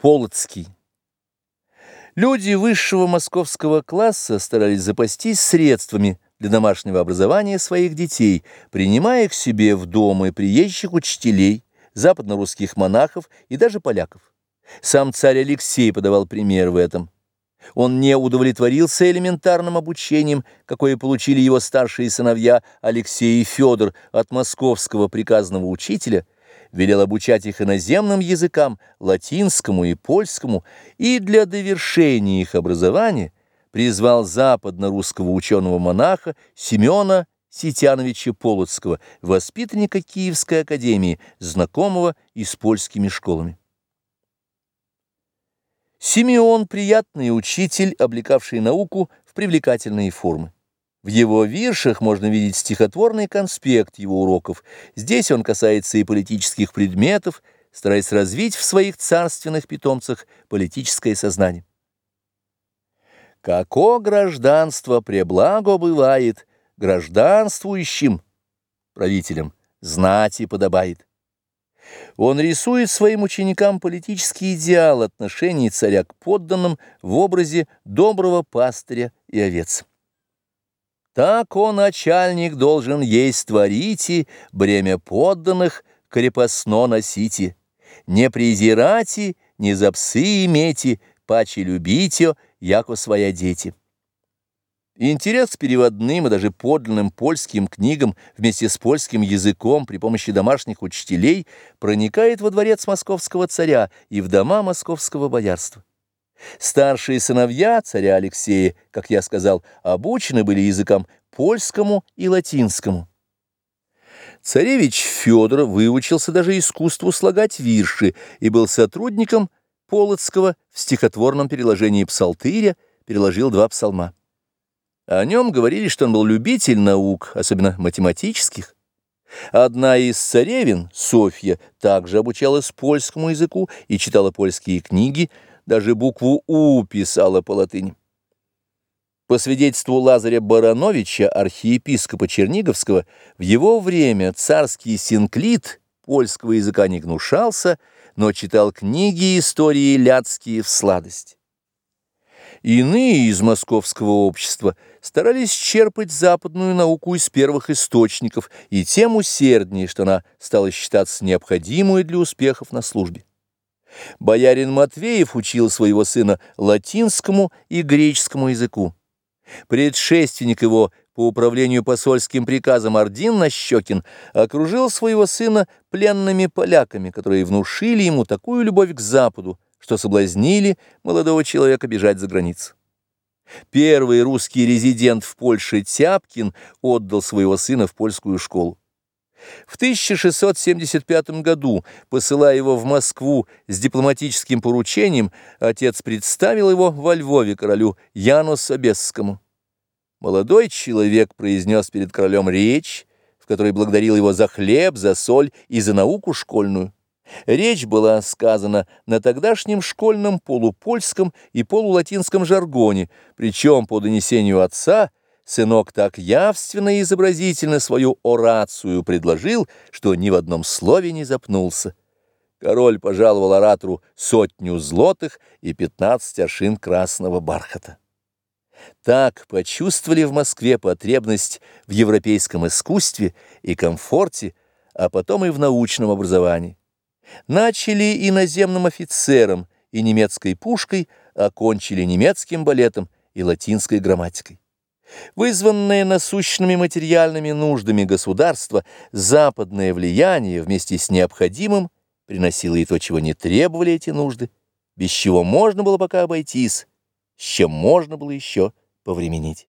Полоцкий. Люди высшего московского класса старались запастись средствами для домашнего образования своих детей, принимая к себе в дома приезжих учителей, западно-русских монахов и даже поляков. Сам царь Алексей подавал пример в этом. Он не удовлетворился элементарным обучением, какое получили его старшие сыновья Алексей и Федор от московского приказного учителя – велел обучать их иноземным языкам, латинскому и польскому, и для довершения их образования призвал западно-русского ученого-монаха Семена Ситяновича Полоцкого, воспитанника Киевской академии, знакомого и с польскими школами. Симеон – приятный учитель, облекавший науку в привлекательные формы. В его виршах можно видеть стихотворный конспект его уроков. Здесь он касается и политических предметов, стараясь развить в своих царственных питомцах политическое сознание. Како гражданство преблаго бывает, гражданствующим правителям знать и подобает. Он рисует своим ученикам политический идеал отношений царя к подданным в образе доброго пастыря и овец. Так он, начальник, должен есть творите, бремя подданных крепостно носите. Не презирайте, не за псы имейте, паче любите, яко своя дети. Интерес к переводным и даже подлинным польским книгам вместе с польским языком при помощи домашних учителей проникает во дворец московского царя и в дома московского боярства. Старшие сыновья царя Алексея, как я сказал, обучены были языкам польскому и латинскому. Царевич Федор выучился даже искусству слагать вирши и был сотрудником Полоцкого в стихотворном переложении псалтыря, переложил два псалма. О нем говорили, что он был любитель наук, особенно математических. Одна из царевин, Софья, также обучалась польскому языку и читала польские книги, даже букву «У» писала по латыни. По свидетельству Лазаря Барановича, архиепископа Черниговского, в его время царский синклит польского языка не гнушался, но читал книги и истории ляцкие в сладость. Иные из московского общества старались черпать западную науку из первых источников, и тем усерднее, что она стала считаться необходимой для успехов на службе. Боярин Матвеев учил своего сына латинскому и греческому языку. Предшественник его по управлению посольским приказом Ордин Нащекин окружил своего сына пленными поляками, которые внушили ему такую любовь к Западу, что соблазнили молодого человека бежать за границу. Первый русский резидент в Польше Тяпкин отдал своего сына в польскую школу. В 1675 году, посылая его в Москву с дипломатическим поручением, отец представил его во Львове королю Яну Собесскому. Молодой человек произнес перед королем речь, в которой благодарил его за хлеб, за соль и за науку школьную. Речь была сказана на тогдашнем школьном полупольском и полулатинском жаргоне, причем по донесению отца – Сынок так явственно и изобразительно свою орацию предложил, что ни в одном слове не запнулся. Король пожаловал оратору сотню злотых и пятнадцать аршин красного бархата. Так почувствовали в Москве потребность в европейском искусстве и комфорте, а потом и в научном образовании. Начали иноземным офицером и немецкой пушкой, окончили немецким балетом и латинской грамматикой. Вызванное насущными материальными нуждами государства, западное влияние вместе с необходимым приносило и то, чего не требовали эти нужды, без чего можно было пока обойтись, с чем можно было еще повременить.